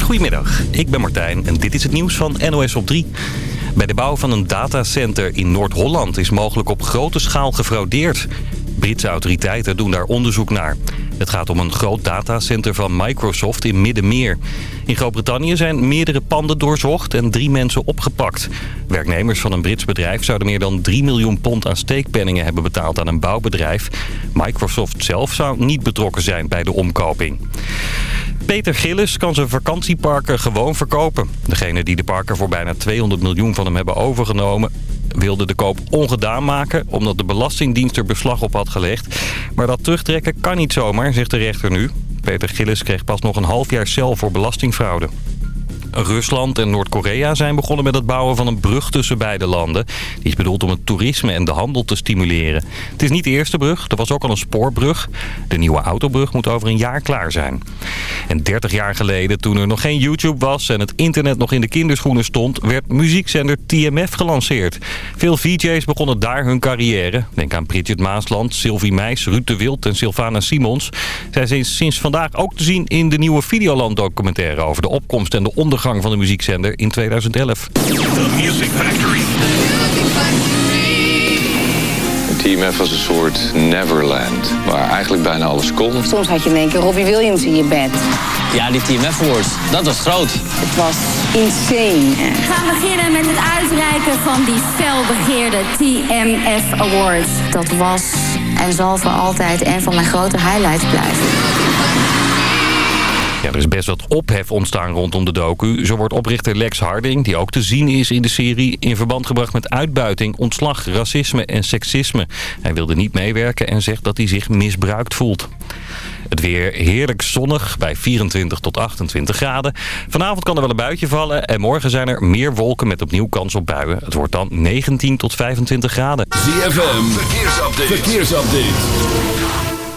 Goedemiddag, ik ben Martijn en dit is het nieuws van NOS op 3. Bij de bouw van een datacenter in Noord-Holland is mogelijk op grote schaal gefraudeerd. Britse autoriteiten doen daar onderzoek naar. Het gaat om een groot datacenter van Microsoft in Middenmeer. In Groot-Brittannië zijn meerdere panden doorzocht en drie mensen opgepakt. Werknemers van een Brits bedrijf zouden meer dan 3 miljoen pond aan steekpenningen hebben betaald aan een bouwbedrijf. Microsoft zelf zou niet betrokken zijn bij de omkoping. Peter Gillis kan zijn vakantieparken gewoon verkopen. Degene die de parken voor bijna 200 miljoen van hem hebben overgenomen wilde de koop ongedaan maken... omdat de Belastingdienst er beslag op had gelegd. Maar dat terugtrekken kan niet zomaar, zegt de rechter nu. Peter Gillis kreeg pas nog een half jaar cel voor belastingfraude. Rusland en Noord-Korea zijn begonnen met het bouwen van een brug tussen beide landen. Die is bedoeld om het toerisme en de handel te stimuleren. Het is niet de eerste brug, er was ook al een spoorbrug. De nieuwe autobrug moet over een jaar klaar zijn. En 30 jaar geleden, toen er nog geen YouTube was en het internet nog in de kinderschoenen stond... werd muziekzender TMF gelanceerd. Veel VJ's begonnen daar hun carrière. Denk aan Bridget Maasland, Sylvie Meis, Ruud de Wild en Sylvana Simons. Zij zijn sinds vandaag ook te zien in de nieuwe Videoland documentaire over de opkomst en de ondergang van de muziekzender in 2011. Music Factory. TMF was een soort Neverland, waar eigenlijk bijna alles kon. Soms had je in één keer Robbie Williams in je bed. Ja, die TMF Awards, dat was groot. Het was insane. We gaan beginnen met het uitreiken van die felbegeerde TMF Awards. Dat was en zal voor altijd een van mijn grote highlights blijven. Ja, er is best wat ophef ontstaan rondom de docu. Zo wordt oprichter Lex Harding, die ook te zien is in de serie... in verband gebracht met uitbuiting, ontslag, racisme en seksisme. Hij wilde niet meewerken en zegt dat hij zich misbruikt voelt. Het weer heerlijk zonnig bij 24 tot 28 graden. Vanavond kan er wel een buitje vallen en morgen zijn er meer wolken met opnieuw kans op buien. Het wordt dan 19 tot 25 graden. ZFM, verkeersupdate. verkeersupdate.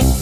cook.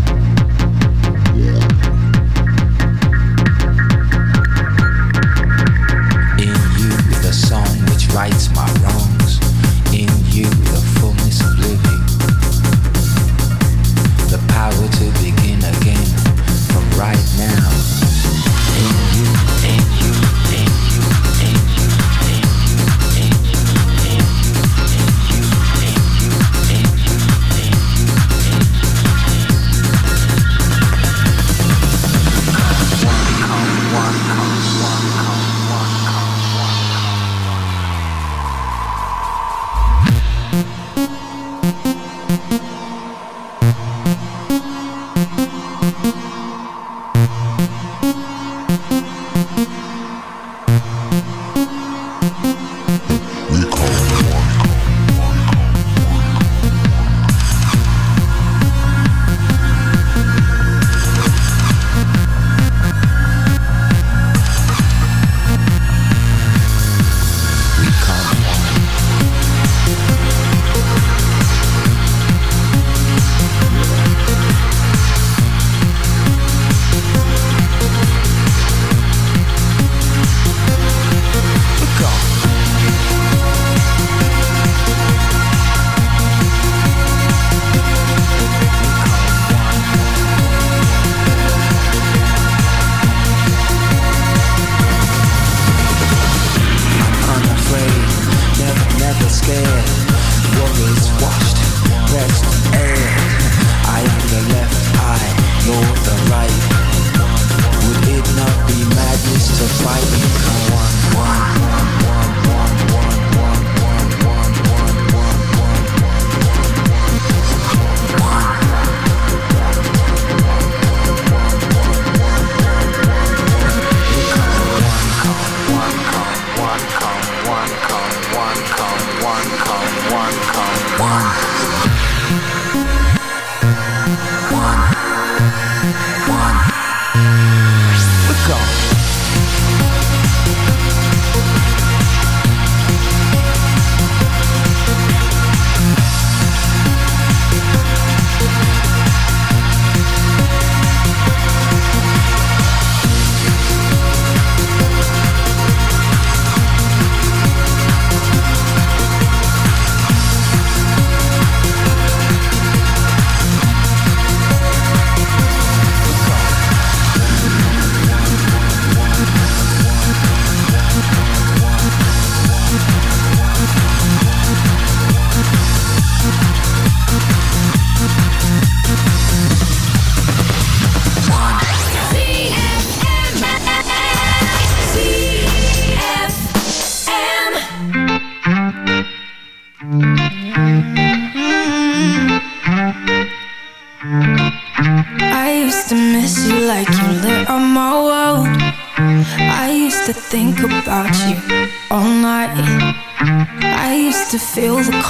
right now.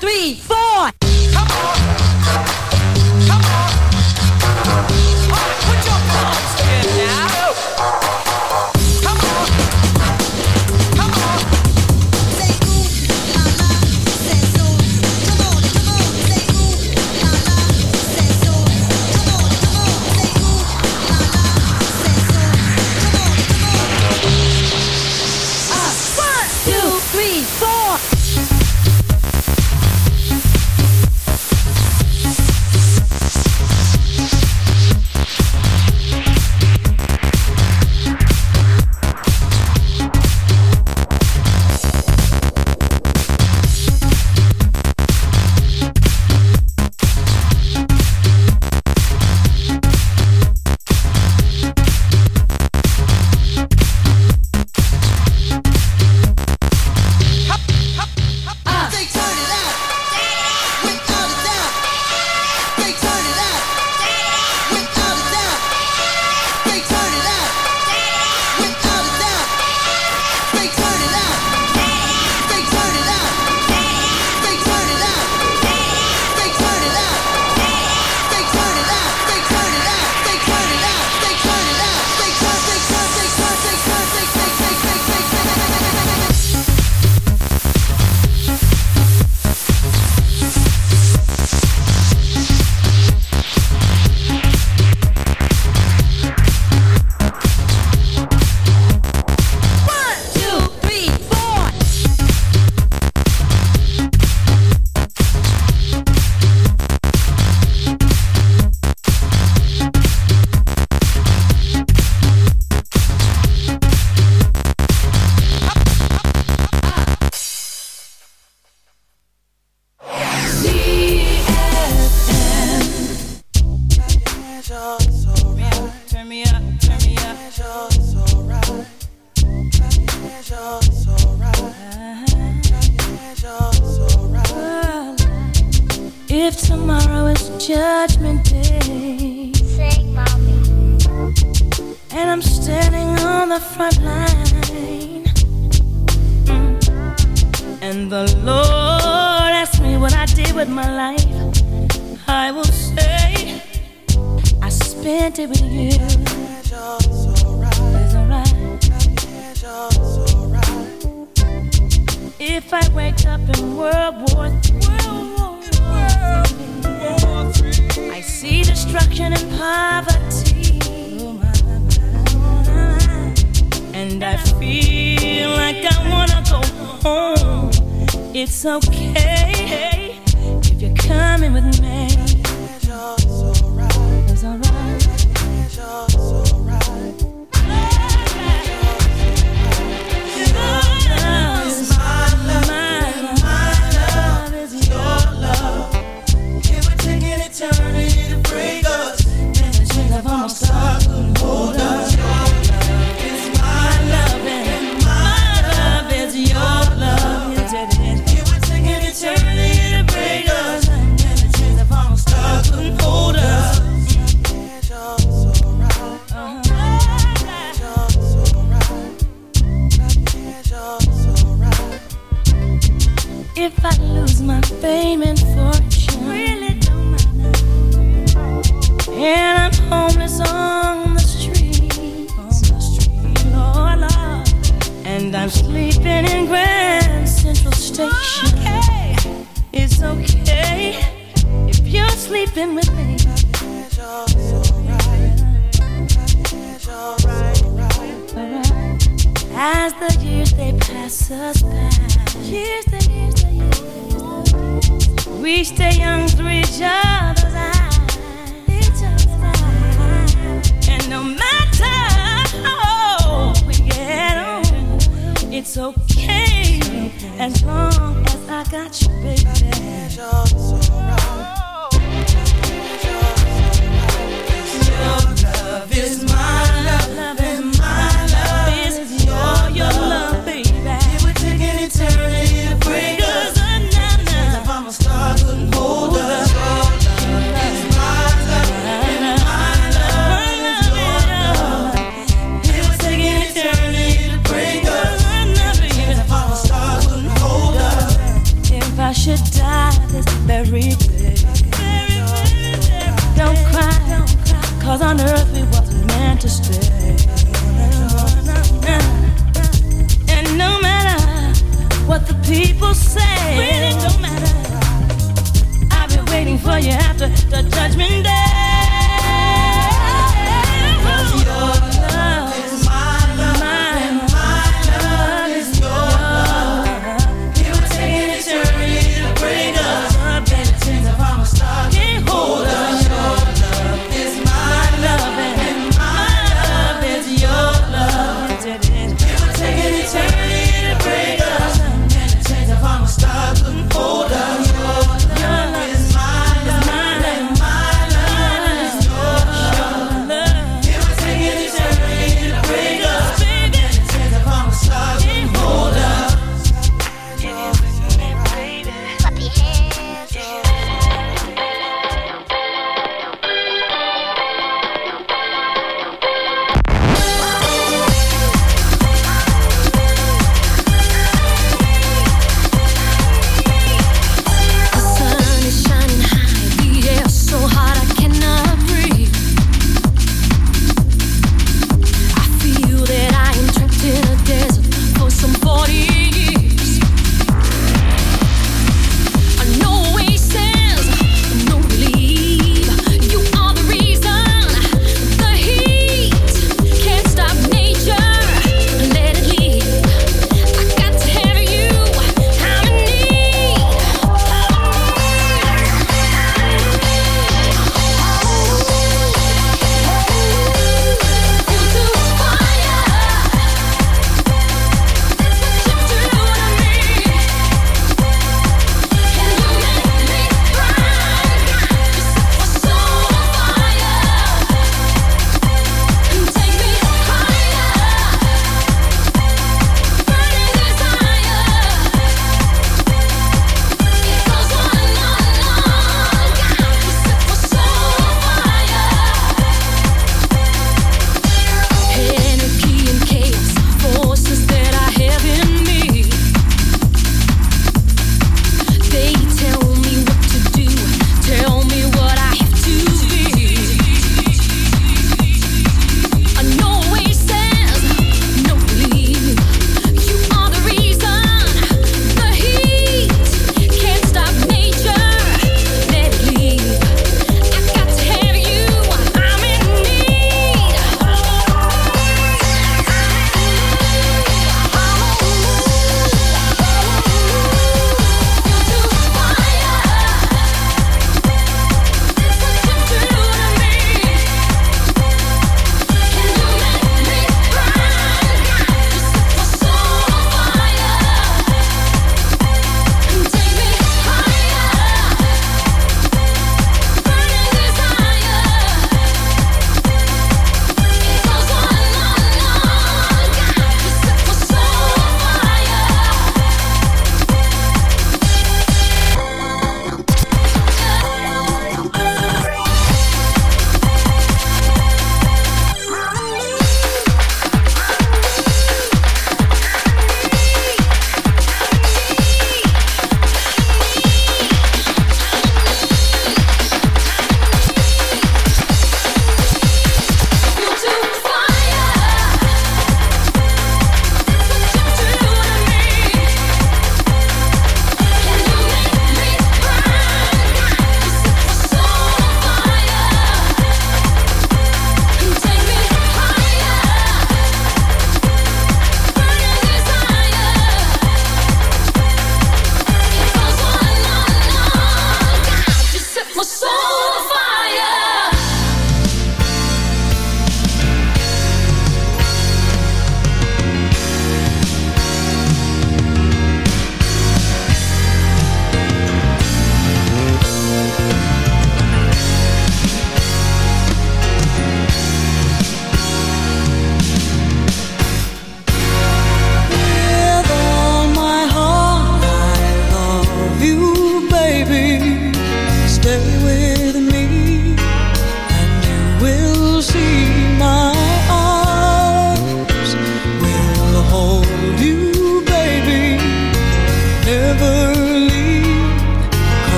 Three, four. It's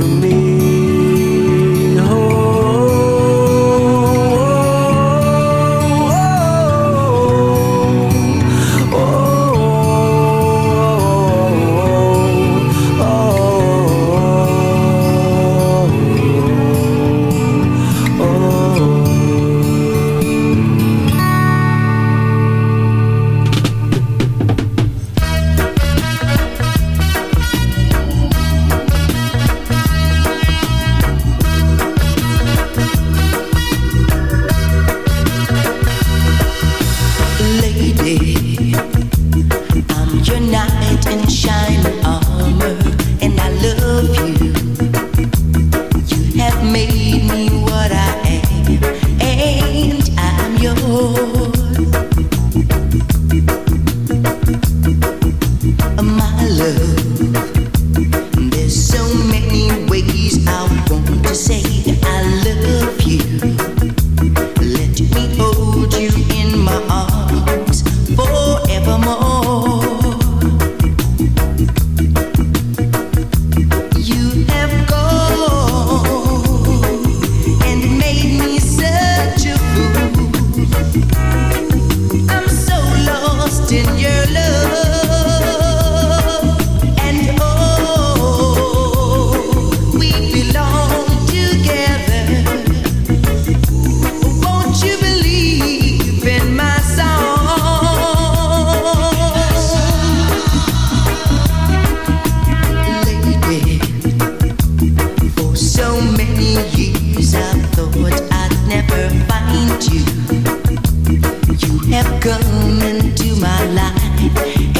to me. Come into my life